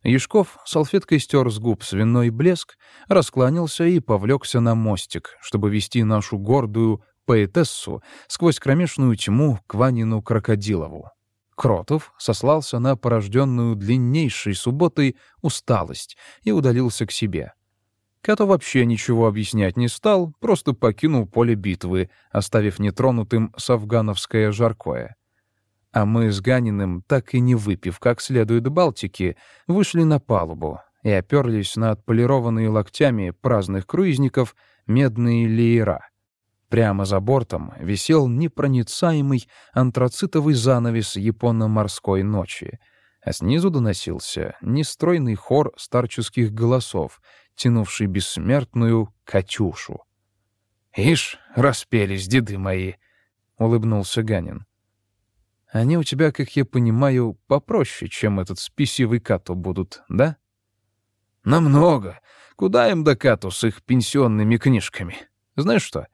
Яшков салфеткой стер с губ свиной блеск, раскланялся и повлекся на мостик, чтобы вести нашу гордую поэтессу сквозь кромешную тьму к Ванину Крокодилову. Кротов сослался на порожденную длиннейшей субботой усталость и удалился к себе — Като вообще ничего объяснять не стал, просто покинул поле битвы, оставив нетронутым сафгановское жаркое. А мы с Ганиным, так и не выпив как следует Балтики, вышли на палубу и оперлись на отполированные локтями праздных круизников медные леера. Прямо за бортом висел непроницаемый антрацитовый занавес японо-морской ночи, а снизу доносился нестройный хор старческих голосов, тянувший бессмертную «Катюшу». «Ишь, распелись деды мои!» — улыбнулся Ганин. «Они у тебя, как я понимаю, попроще, чем этот спесивый Кату будут, да?» «Намного. Куда им до Кату с их пенсионными книжками? Знаешь что?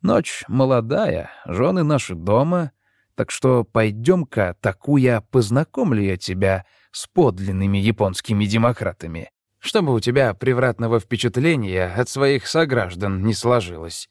Ночь молодая, жены наши дома, так что пойдем-ка, такую познакомлю я тебя с подлинными японскими демократами чтобы у тебя превратного впечатления от своих сограждан не сложилось.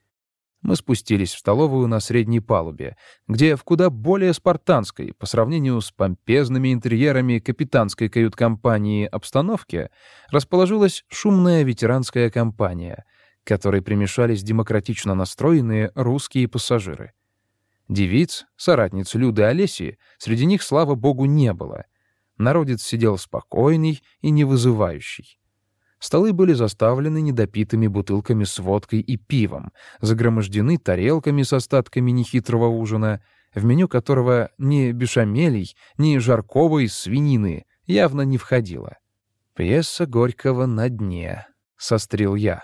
Мы спустились в столовую на средней палубе, где в куда более спартанской, по сравнению с помпезными интерьерами капитанской кают-компании обстановке, расположилась шумная ветеранская компания, к которой примешались демократично настроенные русские пассажиры. Девиц, соратниц Люды Олеси, среди них, слава богу, не было. Народец сидел спокойный и невызывающий. Столы были заставлены недопитыми бутылками с водкой и пивом, загромождены тарелками с остатками нехитрого ужина, в меню которого ни бешамелей, ни жаркого из свинины явно не входило. «Пьеса Горького на дне», — сострил я.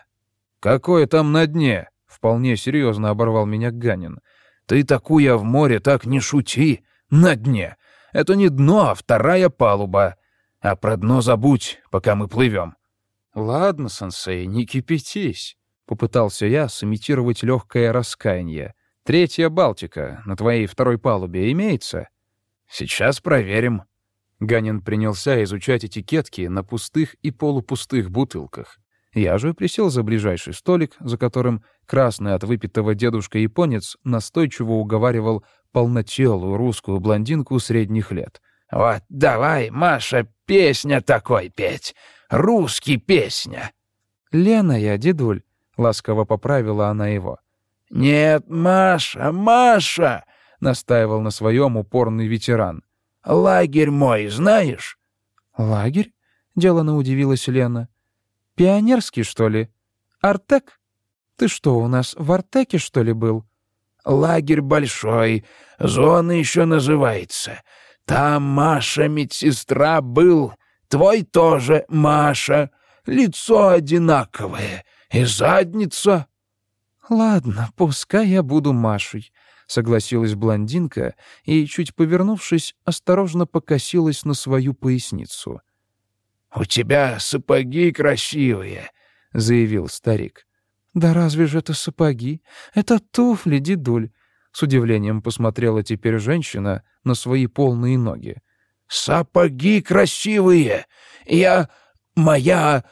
«Какое там на дне?» — вполне серьезно оборвал меня Ганин. «Ты такую в море так не шути! На дне! Это не дно, а вторая палуба. А про дно забудь, пока мы плывем. «Ладно, сенсей, не кипятись», — попытался я сымитировать легкое раскаяние. «Третья Балтика на твоей второй палубе имеется?» «Сейчас проверим». Ганин принялся изучать этикетки на пустых и полупустых бутылках. Я же присел за ближайший столик, за которым красный от выпитого дедушка-японец настойчиво уговаривал полнотелую русскую блондинку средних лет. «Вот давай, Маша, песня такой петь русский песня». «Лена я, дедуль», — ласково поправила она его. «Нет, Маша, Маша!» — настаивал на своем упорный ветеран. «Лагерь мой знаешь?» «Лагерь?» — делано удивилась Лена. «Пионерский, что ли? Артек? Ты что, у нас в Артеке, что ли, был?» «Лагерь большой, зона еще называется. Там Маша медсестра был, Твой тоже, Маша. Лицо одинаковое. И задница. Ладно, пускай я буду Машей, согласилась блондинка и, чуть повернувшись, осторожно покосилась на свою поясницу. «У тебя сапоги красивые», — заявил старик. «Да разве же это сапоги? Это туфли, дедуль!» С удивлением посмотрела теперь женщина на свои полные ноги. Сапоги красивые. Я... моя...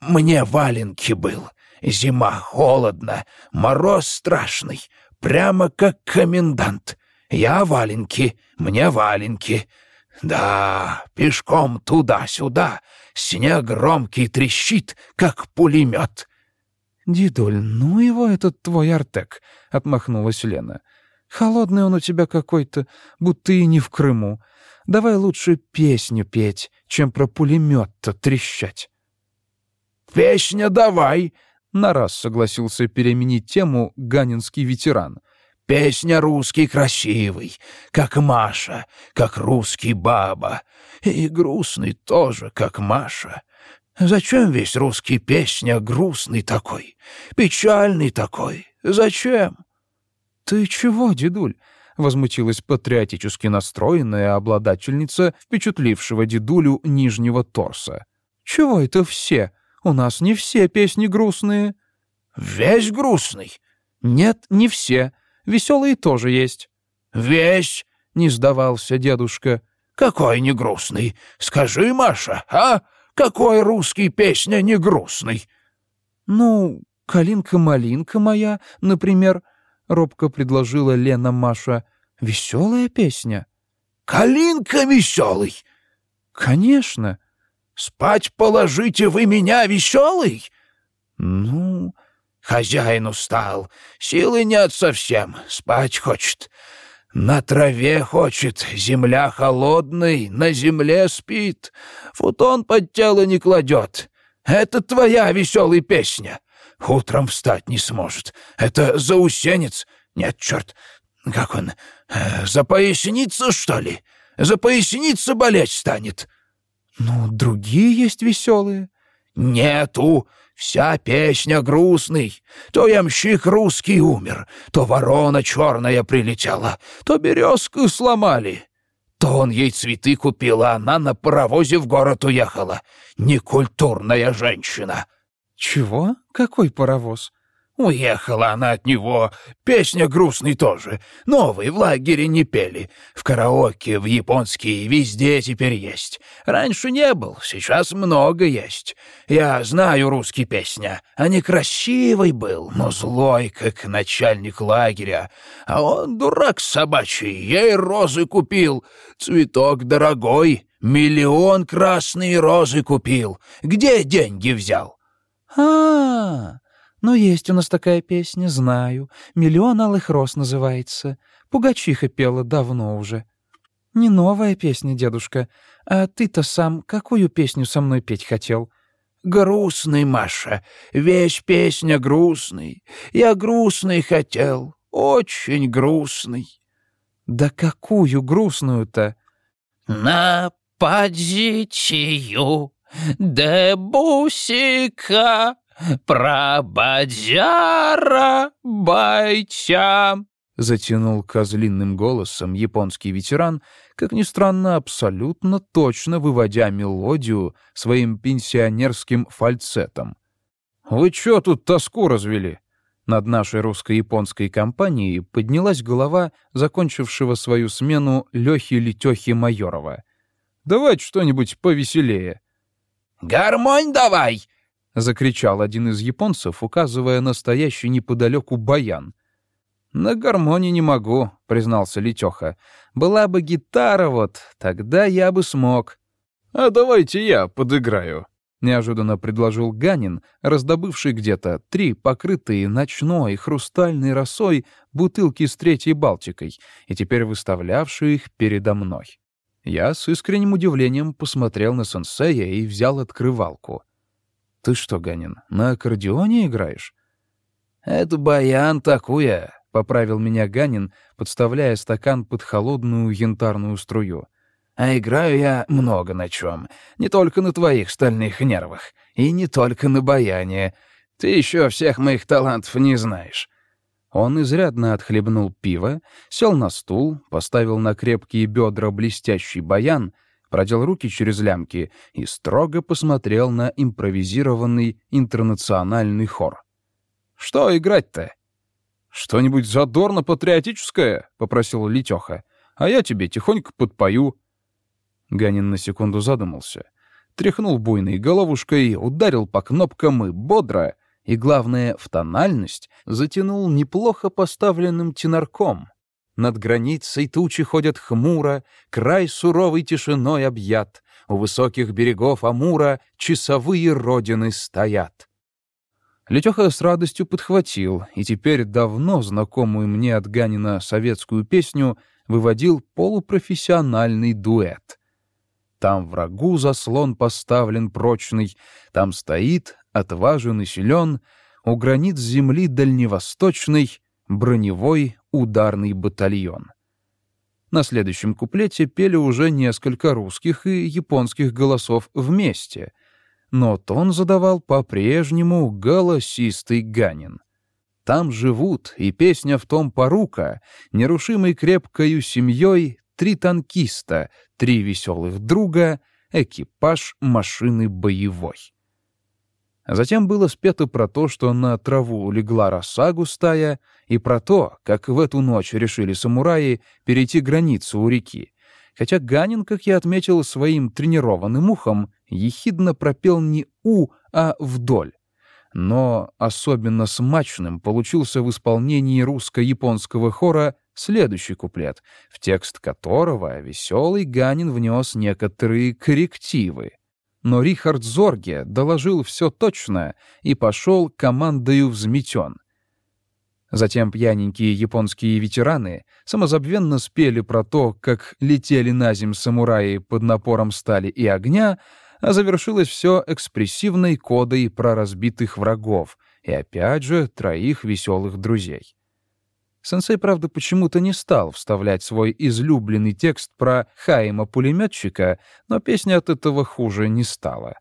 мне валенки был. Зима холодно, мороз страшный, прямо как комендант. Я валенки, мне валенки. Да, пешком туда-сюда, снег громкий трещит, как пулемет. «Дидуль, ну его этот твой Артек», — отмахнулась Лена. «Холодный он у тебя какой-то, будто и не в Крыму. Давай лучше песню петь, чем про пулемет-то трещать». «Песня давай!» — нараз согласился переменить тему ганинский ветеран. «Песня русский красивый, как Маша, как русский баба, и грустный тоже, как Маша. Зачем весь русский песня грустный такой, печальный такой? Зачем?» «Ты чего, дедуль?» возмутилась патриотически настроенная обладательница впечатлившего дедулю нижнего торса. «Чего это все? У нас не все песни грустные». Весь грустный?» «Нет, не все. Веселые тоже есть». «Весь?» — не сдавался дедушка. «Какой не грустный? Скажи, Маша, а? Какой русский песня не грустный?» «Ну, «Калинка-малинка моя», например», — робко предложила Лена Маша. «Веселая песня». «Калинка веселый?» «Конечно». «Спать положите вы меня веселый?» «Ну...» «Хозяин устал, силы нет совсем, спать хочет. На траве хочет, земля холодный, на земле спит, футон под тело не кладет. Это твоя веселая песня. Утром встать не сможет. Это заусенец. Нет, черт, как он? Э, за поясницу, что ли? За поясницу болеть станет. Ну, другие есть веселые. Нету. Вся песня грустный. То ямщик русский умер, то ворона черная прилетела, то березку сломали. То он ей цветы купил, а она на паровозе в город уехала. Некультурная женщина. «Чего? Какой паровоз?» Уехала она от него. Песня грустный тоже. Новый, в лагере не пели. В караоке, в японские, везде теперь есть. Раньше не был, сейчас много есть. Я знаю русский песня. А не красивый был, но злой, как начальник лагеря. А он дурак собачий, ей розы купил. Цветок дорогой, миллион красные розы купил. Где деньги взял? А, -а, -а ну есть у нас такая песня, знаю. «Миллион алых роз» называется. Пугачиха пела давно уже. Не новая песня, дедушка. А ты-то сам какую песню со мной петь хотел?» «Грустный, Маша. Весь песня грустный. Я грустный хотел. Очень грустный». «Да какую грустную-то?» «На позицию Дебусика, про бадяра бойча!» Затянул козлиным голосом японский ветеран, как ни странно, абсолютно точно выводя мелодию своим пенсионерским фальцетом. «Вы чё тут тоску развели?» Над нашей русско-японской компанией поднялась голова закончившего свою смену Лёхи Летёхи Майорова. «Давайте что-нибудь повеселее». «Гармонь давай!» — закричал один из японцев, указывая на стоящий неподалеку баян. «На гармонии не могу», — признался Летёха. «Была бы гитара вот, тогда я бы смог». «А давайте я подыграю», — неожиданно предложил Ганин, раздобывший где-то три покрытые ночной хрустальной росой бутылки с третьей Балтикой и теперь выставлявший их передо мной. Я с искренним удивлением посмотрел на сенсея и взял открывалку. «Ты что, Ганин, на аккордеоне играешь?» «Это баян такуя», — поправил меня Ганин, подставляя стакан под холодную янтарную струю. «А играю я много на чем, не только на твоих стальных нервах, и не только на баяне. Ты еще всех моих талантов не знаешь. Он изрядно отхлебнул пиво, сел на стул, поставил на крепкие бедра блестящий баян, продел руки через лямки и строго посмотрел на импровизированный интернациональный хор. «Что играть-то?» «Что-нибудь задорно-патриотическое?» — попросил Летёха. «А я тебе тихонько подпою». Ганин на секунду задумался. Тряхнул буйной головушкой, ударил по кнопкам и бодро — и, главное, в тональность затянул неплохо поставленным тенорком. Над границей тучи ходят хмуро, край суровой тишиной объят, у высоких берегов Амура часовые родины стоят. Летеха с радостью подхватил, и теперь давно знакомую мне от Ганина советскую песню выводил полупрофессиональный дуэт. Там врагу заслон поставлен прочный, там стоит отважен и силен, у границ земли дальневосточной броневой ударный батальон. На следующем куплете пели уже несколько русских и японских голосов вместе, но тон задавал по-прежнему голосистый Ганин. Там живут, и песня в том порука, нерушимой крепкою семьей три танкиста, три веселых друга, экипаж машины боевой. Затем было спето про то, что на траву легла роса густая, и про то, как в эту ночь решили самураи перейти границу у реки. Хотя Ганин, как я отметил своим тренированным ухом, ехидно пропел не «у», а «вдоль». Но особенно смачным получился в исполнении русско-японского хора следующий куплет, в текст которого веселый Ганин внес некоторые коррективы. Но Рихард Зорге доложил все точно и пошел командою взметен. Затем пьяненькие японские ветераны самозабвенно спели про то, как летели на земь самураи под напором стали и огня, а завершилось все экспрессивной кодой про разбитых врагов и опять же троих веселых друзей. Сенсей, правда, почему-то не стал вставлять свой излюбленный текст про Хаима-пулеметчика, но песня от этого хуже не стала.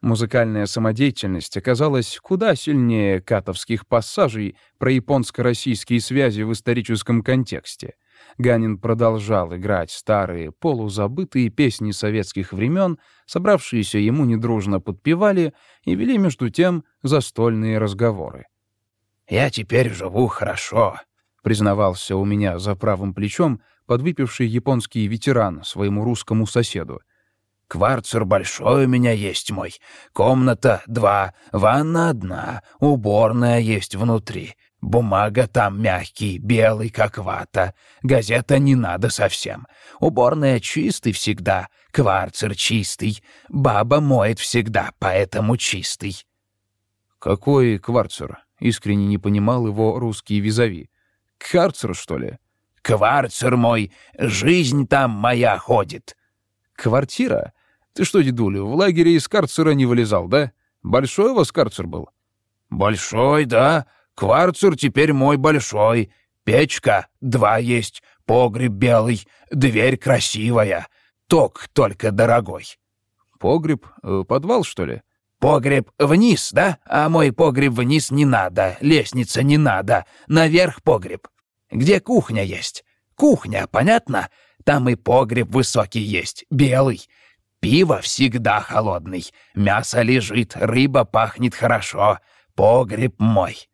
Музыкальная самодеятельность оказалась куда сильнее катовских пассажей про японско-российские связи в историческом контексте. Ганин продолжал играть старые, полузабытые песни советских времен, собравшиеся ему недружно подпевали и вели между тем застольные разговоры. «Я теперь живу хорошо», признавался у меня за правым плечом подвыпивший японский ветеран своему русскому соседу. «Кварцер большой у меня есть мой. Комната два, ванна одна, уборная есть внутри. Бумага там мягкий, белый, как вата. Газета не надо совсем. Уборная чистый всегда, кварцер чистый. Баба моет всегда, поэтому чистый». «Какой кварцер?» — искренне не понимал его русский визави. Карцер, что ли? Кварцер мой, жизнь там моя ходит. Квартира? Ты что, дедуля, в лагере из карцера не вылезал, да? Большой у вас карцер был? Большой, да. Кварцер теперь мой большой. Печка, два есть, погреб белый, дверь красивая. Ток только дорогой. Погреб? Э, подвал, что ли? Погреб вниз, да? А мой погреб вниз не надо, лестница не надо, наверх погреб. Где кухня есть? Кухня, понятно? Там и погреб высокий есть, белый. Пиво всегда холодный, мясо лежит, рыба пахнет хорошо. Погреб мой.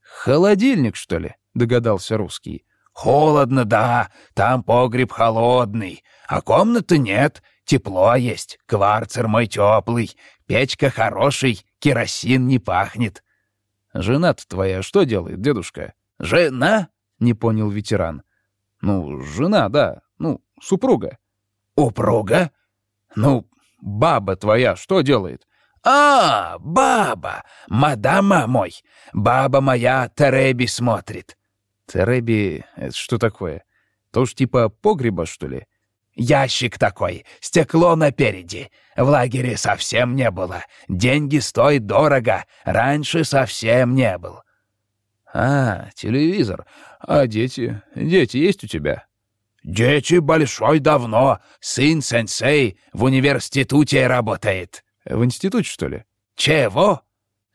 Холодильник, что ли? Догадался русский. Холодно, да, там погреб холодный, а комнаты нет, тепло есть, кварцер мой теплый, Печка хороший, керосин не пахнет. жена твоя что делает, дедушка? Жена? Не понял ветеран. Ну, жена, да. Ну, супруга. Упруга? Ну, баба твоя что делает? А, баба, мадама мой. Баба моя Тереби смотрит. Тереби, это что такое? То ж типа погреба, что ли? Ящик такой, стекло напереди. В лагере совсем не было. Деньги стоят дорого. Раньше совсем не был. А, телевизор. А дети? Дети есть у тебя? Дети большой давно. Сын сенсей в университете работает. В институте, что ли? Чего?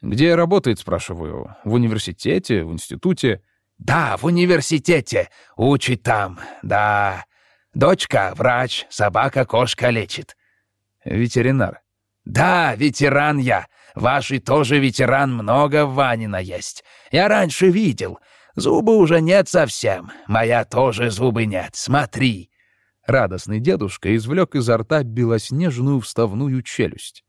Где работает, спрашиваю? В университете, в институте? Да, в университете. Учит там, да. Дочка — врач, собака кошка лечит». «Ветеринар». «Да, ветеран я. Ваши тоже ветеран, много Ванина есть. Я раньше видел. Зубы уже нет совсем. Моя тоже зубы нет. Смотри». Радостный дедушка извлек изо рта белоснежную вставную челюсть.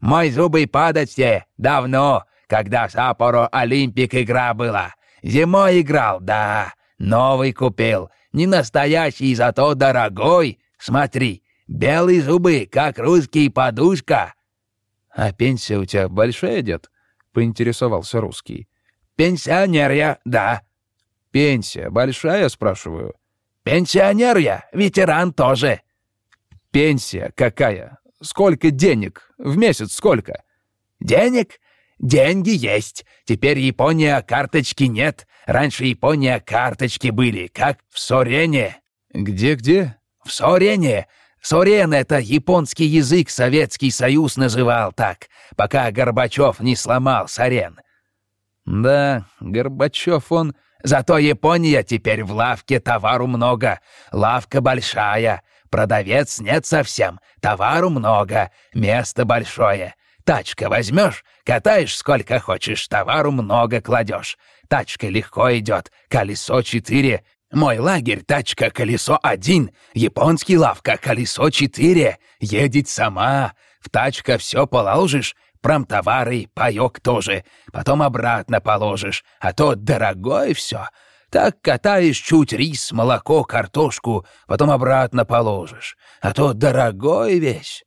«Мой зубы падать давно, когда Сапоро Олимпик игра была. Зимой играл, да. Новый купил. Не настоящий, зато дорогой. Смотри, белые зубы, как русский подушка». «А пенсия у тебя большая, дед?» — поинтересовался русский. «Пенсионер я, да». «Пенсия большая, спрашиваю?» «Пенсионер я, ветеран тоже». «Пенсия какая? Сколько денег? В месяц сколько?» «Денег? Деньги есть. Теперь Япония карточки нет. Раньше Япония карточки были, как в Сорене». «Где-где?» «В Сорене. Сорен — это японский язык, Советский Союз называл так, пока Горбачев не сломал Сорен». «Да, Горбачев он...» «Зато Япония теперь в лавке товару много. Лавка большая. Продавец нет совсем. Товару много. Место большое. Тачка возьмешь, катаешь сколько хочешь, товару много кладешь. Тачка легко идет, колесо четыре. Мой лагерь — тачка, колесо один. Японский лавка, колесо четыре. Едет сама. В тачка все положишь, промтовары, паёк тоже. Потом обратно положишь, а то дорогое все. Так катаешь чуть рис, молоко, картошку, потом обратно положишь. А то дорогой весь.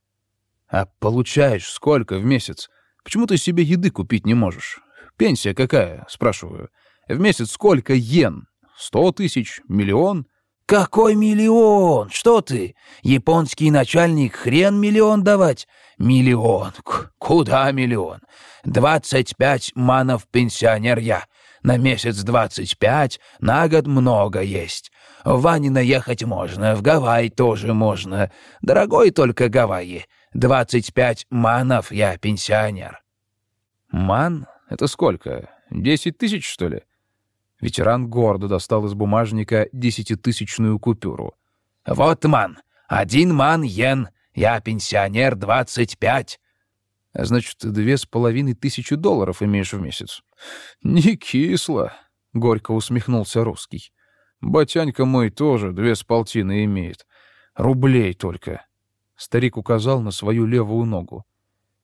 А получаешь сколько в месяц? Почему ты себе еды купить не можешь? Пенсия какая, спрашиваю. В месяц сколько йен? Сто тысяч? Миллион? «Какой миллион? Что ты? Японский начальник хрен миллион давать? Миллион? К куда миллион? Двадцать пять манов пенсионер я. На месяц двадцать пять, на год много есть. В Ванина ехать можно, в Гавайи тоже можно. Дорогой только Гавайи. Двадцать пять манов я пенсионер». «Ман? Это сколько? Десять тысяч, что ли?» Ветеран гордо достал из бумажника десятитысячную купюру. «Вот ман. Один ман йен. Я пенсионер двадцать пять». «Значит, две с половиной тысячи долларов имеешь в месяц?» «Не кисло», — горько усмехнулся русский. «Батянька мой тоже две с полтины имеет. Рублей только». Старик указал на свою левую ногу.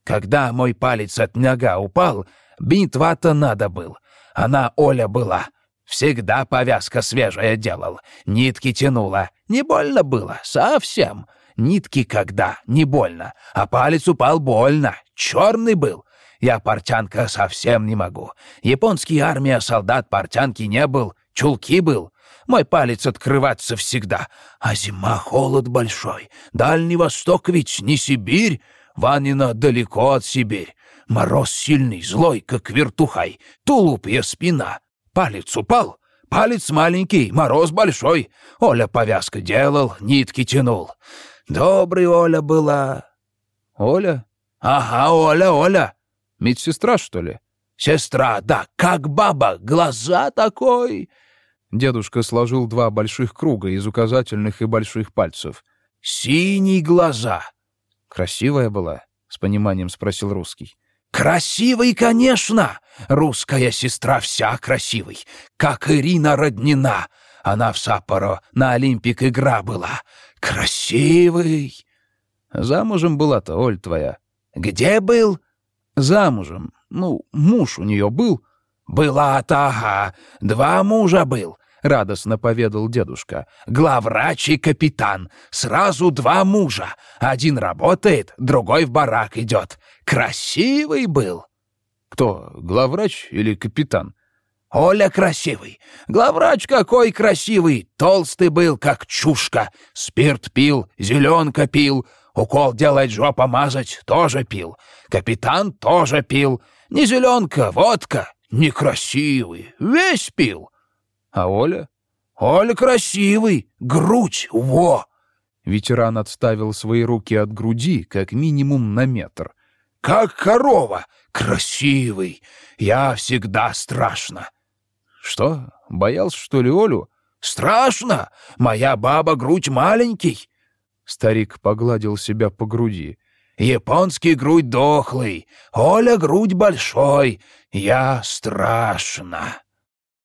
«Когда мой палец от нога упал, бинт-вата надо был. Она Оля была. Всегда повязка свежая делал. Нитки тянула. Не больно было. Совсем. Нитки когда? Не больно. А палец упал больно. Черный был. Я портянка совсем не могу. Японский армия солдат портянки не был. Чулки был. Мой палец открываться всегда. А зима холод большой. Дальний Восток ведь не Сибирь. Ванина далеко от Сибирь. Мороз сильный, злой, как вертухай. Тулупья спина. Палец упал. Палец маленький, мороз большой. Оля повязка делал, нитки тянул. Добрый Оля была. Оля? Ага, Оля, Оля. Медсестра, что ли? Сестра, да, как баба, глаза такой. Дедушка сложил два больших круга из указательных и больших пальцев. «Синие глаза!» «Красивая была?» — с пониманием спросил русский. «Красивый, конечно! Русская сестра вся красивый, как Ирина Роднина. Она в Саппоро на Олимпик игра была. Красивый!» «Замужем была-то, Оль твоя». «Где был?» «Замужем. Ну, муж у нее был». «Была-то, ага. Два мужа был. — радостно поведал дедушка. «Главврач и капитан. Сразу два мужа. Один работает, другой в барак идет. Красивый был». «Кто, главврач или капитан?» «Оля красивый. Главврач какой красивый. Толстый был, как чушка. Спирт пил, зеленка пил. Укол делать, жопа мазать тоже пил. Капитан тоже пил. Не зеленка, водка. Некрасивый. Весь пил. А Оля? Оля красивый, грудь, во!» Ветеран отставил свои руки от груди как минимум на метр. «Как корова! Красивый! Я всегда страшно!» «Что, боялся, что ли, Олю?» «Страшно! Моя баба грудь маленький!» Старик погладил себя по груди. «Японский грудь дохлый, Оля грудь большой, я страшно!»